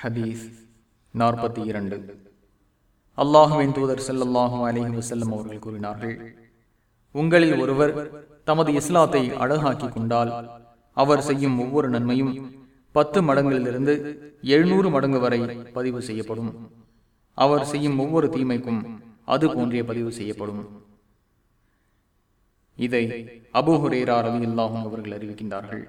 ஹதீஸ் நாற்பத்தி இரண்டு. அல்லாஹுவின் தூதர் செல்லல்லாஹும் அலிஹி வசல்லம் அவர்கள் கூறினார்கள் உங்களில் ஒருவர் தமது இஸ்லாத்தை அழகாக்கி கொண்டால் அவர் செய்யும் ஒவ்வொரு நன்மையும் பத்து மடங்களிலிருந்து எழுநூறு மடங்கு வரை பதிவு செய்யப்படும். அவர் செய்யும் ஒவ்வொரு தீமைக்கும் அது போன்றே பதிவு செய்யப்படும். இதை அபுஹுரேரா ரவி அல்லாஹும் அவர்கள் அறிவிக்கின்றார்கள்.